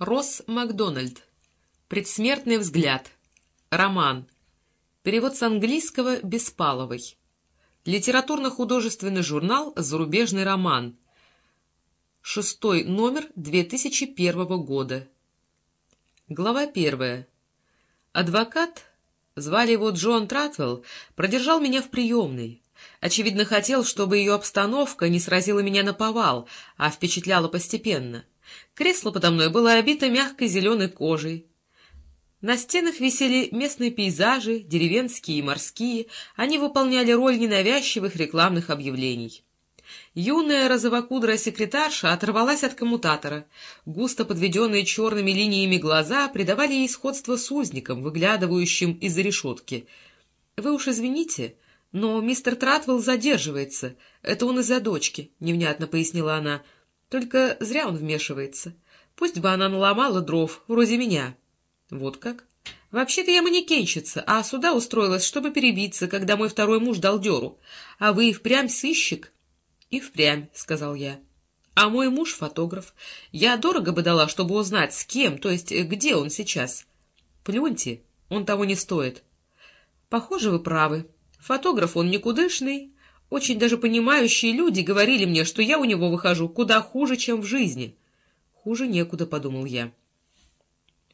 Росс Макдональд. Предсмертный взгляд. Роман. Перевод с английского Беспаловой. Литературно-художественный журнал «Зарубежный роман». Шестой номер 2001 года. Глава первая. Адвокат, звали его Джон Тратвелл, продержал меня в приемной. Очевидно, хотел, чтобы ее обстановка не сразила меня на повал, а впечатляла постепенно. Кресло подо мной было обито мягкой зеленой кожей. На стенах висели местные пейзажи, деревенские и морские, они выполняли роль ненавязчивых рекламных объявлений. Юная розовокудрая секретарша оторвалась от коммутатора. Густо подведенные черными линиями глаза придавали ей сходство с узником, выглядывающим из-за решетки. — Вы уж извините, но мистер Тратвелл задерживается. Это он из-за дочки, — невнятно пояснила она. Только зря он вмешивается. Пусть бы она наломала дров, вроде меня. Вот как? Вообще-то я манекенщица, а сюда устроилась, чтобы перебиться, когда мой второй муж дал дёру. А вы и впрямь сыщик? И впрямь, — сказал я. А мой муж — фотограф. Я дорого бы дала, чтобы узнать, с кем, то есть где он сейчас. Плюньте, он того не стоит. Похоже, вы правы. Фотограф он никудышный, очень даже понимающие люди говорили мне, что я у него выхожу куда хуже, чем в жизни. Хуже некуда, — подумал я.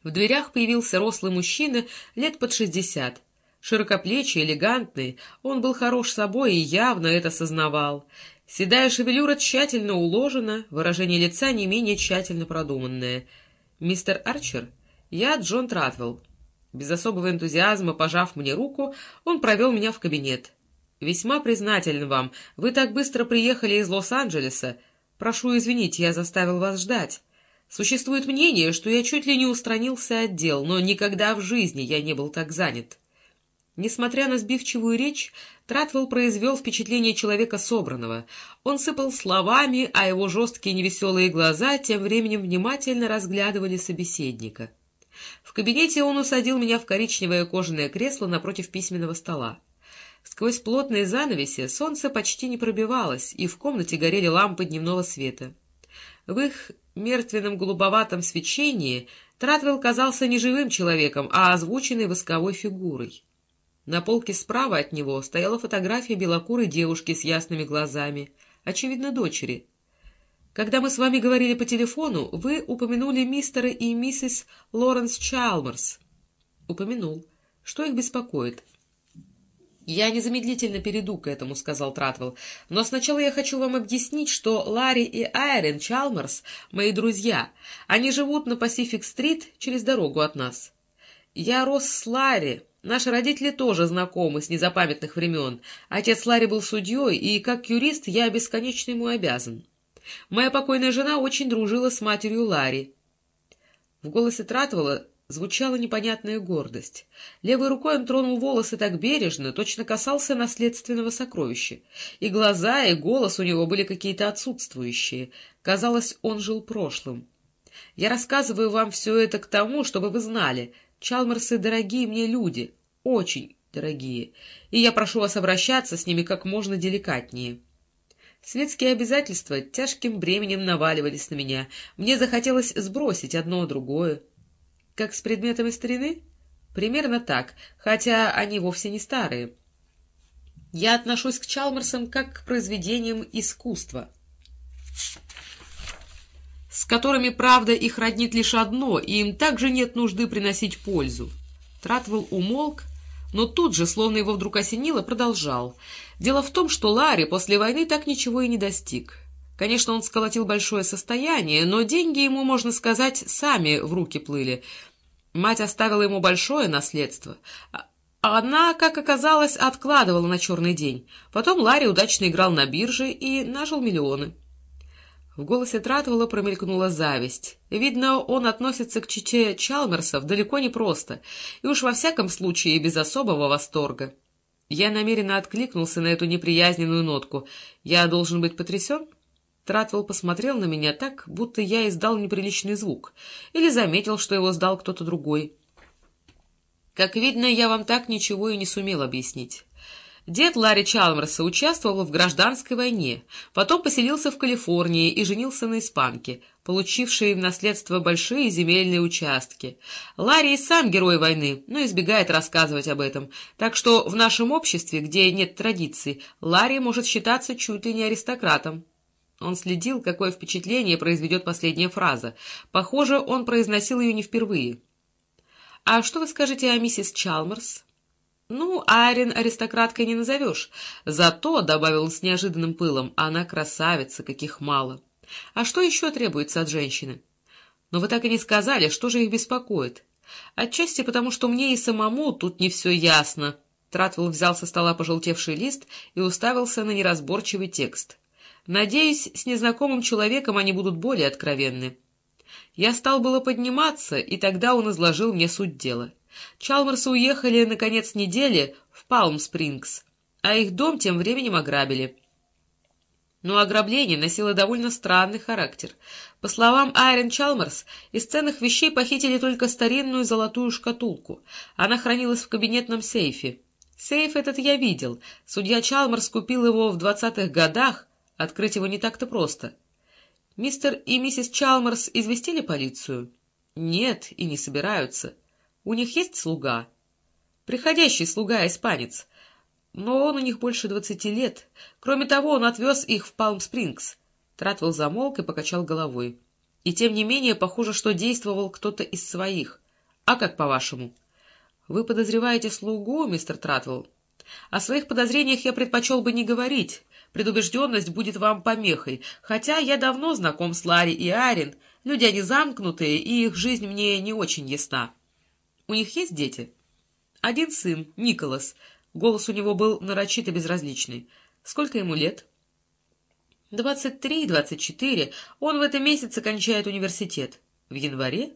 В дверях появился рослый мужчина лет под шестьдесят. Широкоплечий, элегантный, он был хорош собой и явно это сознавал. Седая шевелюра тщательно уложена, выражение лица не менее тщательно продуманное. «Мистер Арчер, я Джон Тратвелл». Без особого энтузиазма, пожав мне руку, он провел меня в кабинет. «Весьма признателен вам. Вы так быстро приехали из Лос-Анджелеса. Прошу извинить, я заставил вас ждать. Существует мнение, что я чуть ли не устранился от дел, но никогда в жизни я не был так занят». Несмотря на сбивчивую речь, Тратвелл произвел впечатление человека собранного. Он сыпал словами, а его жесткие невеселые глаза тем временем внимательно разглядывали собеседника. В кабинете он усадил меня в коричневое кожаное кресло напротив письменного стола. Сквозь плотные занавеси солнце почти не пробивалось, и в комнате горели лампы дневного света. В их мертвенном голубоватом свечении Тратвелл казался не живым человеком, а озвученной восковой фигурой. На полке справа от него стояла фотография белокурой девушки с ясными глазами, очевидно, дочери. Когда мы с вами говорили по телефону, вы упомянули мистера и миссис Лоренс Чалмерс. Упомянул. Что их беспокоит? — «Я незамедлительно перейду к этому», — сказал Тратвелл. «Но сначала я хочу вам объяснить, что Ларри и Айрен Чалмерс — мои друзья. Они живут на Пасифик-стрит через дорогу от нас. Я рос с Ларри. Наши родители тоже знакомы с незапамятных времен. Отец Ларри был судьей, и как юрист я бесконечно ему обязан. Моя покойная жена очень дружила с матерью Ларри». В голосе Тратвелла звучала непонятная гордость. Левой рукой он тронул волосы так бережно, точно касался наследственного сокровища. И глаза, и голос у него были какие-то отсутствующие. Казалось, он жил прошлым. Я рассказываю вам все это к тому, чтобы вы знали. Чалмерсы дорогие мне люди, очень дорогие, и я прошу вас обращаться с ними как можно деликатнее. Светские обязательства тяжким бременем наваливались на меня. Мне захотелось сбросить одно другое. Как с предметами старины? Примерно так, хотя они вовсе не старые. Я отношусь к Чалмерсам как к произведениям искусства, с которыми, правда, их роднит лишь одно, и им также нет нужды приносить пользу. Тратвелл умолк, но тут же, словно его вдруг осенило, продолжал. Дело в том, что Ларри после войны так ничего и не достиг. Конечно, он сколотил большое состояние, но деньги ему, можно сказать, сами в руки плыли — Мать оставила ему большое наследство. А она, как оказалось, откладывала на черный день. Потом Ларри удачно играл на бирже и нажил миллионы. В голосе Тратвелла промелькнула зависть. Видно, он относится к чите Чалмерсов далеко не просто, и уж во всяком случае без особого восторга. Я намеренно откликнулся на эту неприязненную нотку. Я должен быть потрясен? Тратвелл посмотрел на меня так, будто я издал неприличный звук, или заметил, что его сдал кто-то другой. Как видно, я вам так ничего и не сумел объяснить. Дед Ларри Чалмерса участвовал в гражданской войне, потом поселился в Калифорнии и женился на испанке. получивший в наследство большие земельные участки. Ларри и сам герой войны, но избегает рассказывать об этом. Так что в нашем обществе, где нет традиций, Ларри может считаться чуть ли не аристократом. Он следил, какое впечатление произведет последняя фраза. Похоже, он произносил ее не впервые. «А что вы скажете о миссис Чалмерс?» «Ну, Айрин аристократкой не назовешь. Зато, — добавил он с неожиданным пылом, — она красавица, каких мало. А что еще требуется от женщины? Но вы так и не сказали, что же их беспокоит. Отчасти потому, что мне и самому тут не все ясно». Тратвелл взял со стола пожелтевший лист и уставился на неразборчивый текст. «Надеюсь, с незнакомым человеком они будут более откровенны». Я стал было подниматься, и тогда он изложил мне суть дела. Чалмарсы уехали на конец недели в Палм-Спрингс, а их дом тем временем ограбили. Но ограбление носило довольно странный характер. По словам Айрен Чалмарс, из ценных вещей похитили только старинную золотую шкатулку. Она хранилась в кабинетном сейфе. Сейф этот я видел. Судья Чалмарс купил его в двадцатых годах. Открыть его не так-то просто. Мистер и миссис Чалмарс известили полицию? Нет, и не собираются. У них есть слуга? Приходящий слуга-испанец. Но он у них больше двадцати лет. Кроме того, он отвез их в Палм-Спрингс. Тратвелл замолк и покачал головой. И тем не менее, похоже, что действовал кто-то из своих. А как по-вашему? Вы подозреваете слугу, мистер Тратвелл? О своих подозрениях я предпочел бы не говорить. Предубежденность будет вам помехой. Хотя я давно знаком с Ларри и Арин. Люди они замкнутые, и их жизнь мне не очень ясна. У них есть дети? Один сын, Николас. Голос у него был нарочито безразличный. Сколько ему лет? Двадцать три, двадцать четыре. Он в этом месяце кончает университет. В январе?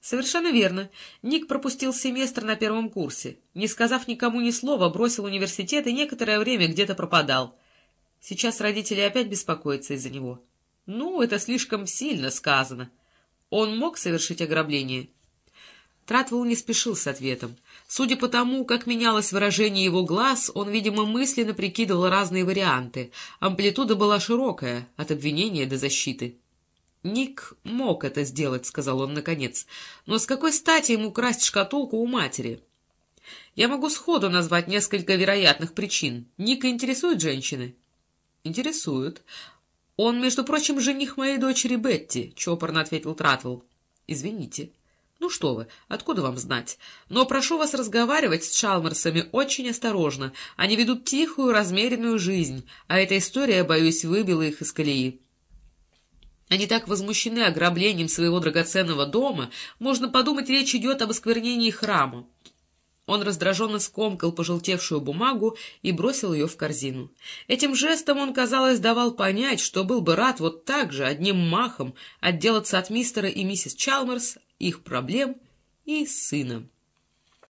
Совершенно верно. Ник пропустил семестр на первом курсе. Не сказав никому ни слова, бросил университет и некоторое время где-то пропадал. Сейчас родители опять беспокоятся из-за него. Ну, это слишком сильно сказано. Он мог совершить ограбление? Тратвелл не спешил с ответом. Судя по тому, как менялось выражение его глаз, он, видимо, мысленно прикидывал разные варианты. Амплитуда была широкая, от обвинения до защиты. «Ник мог это сделать», — сказал он наконец. «Но с какой стати ему красть шкатулку у матери?» «Я могу сходу назвать несколько вероятных причин. Ника интересует женщины?» «Интересует. Он, между прочим, жених моей дочери Бетти», — чопорно ответил Тратвелл. «Извините». Ну что вы, откуда вам знать? Но прошу вас разговаривать с Чалмерсами очень осторожно. Они ведут тихую, размеренную жизнь, а эта история, боюсь, выбила их из колеи. Они так возмущены ограблением своего драгоценного дома, можно подумать, речь идет об осквернении храма. Он раздраженно скомкал пожелтевшую бумагу и бросил ее в корзину. Этим жестом он, казалось, давал понять, что был бы рад вот так же, одним махом, отделаться от мистера и миссис Чалмерс, их проблем и сына.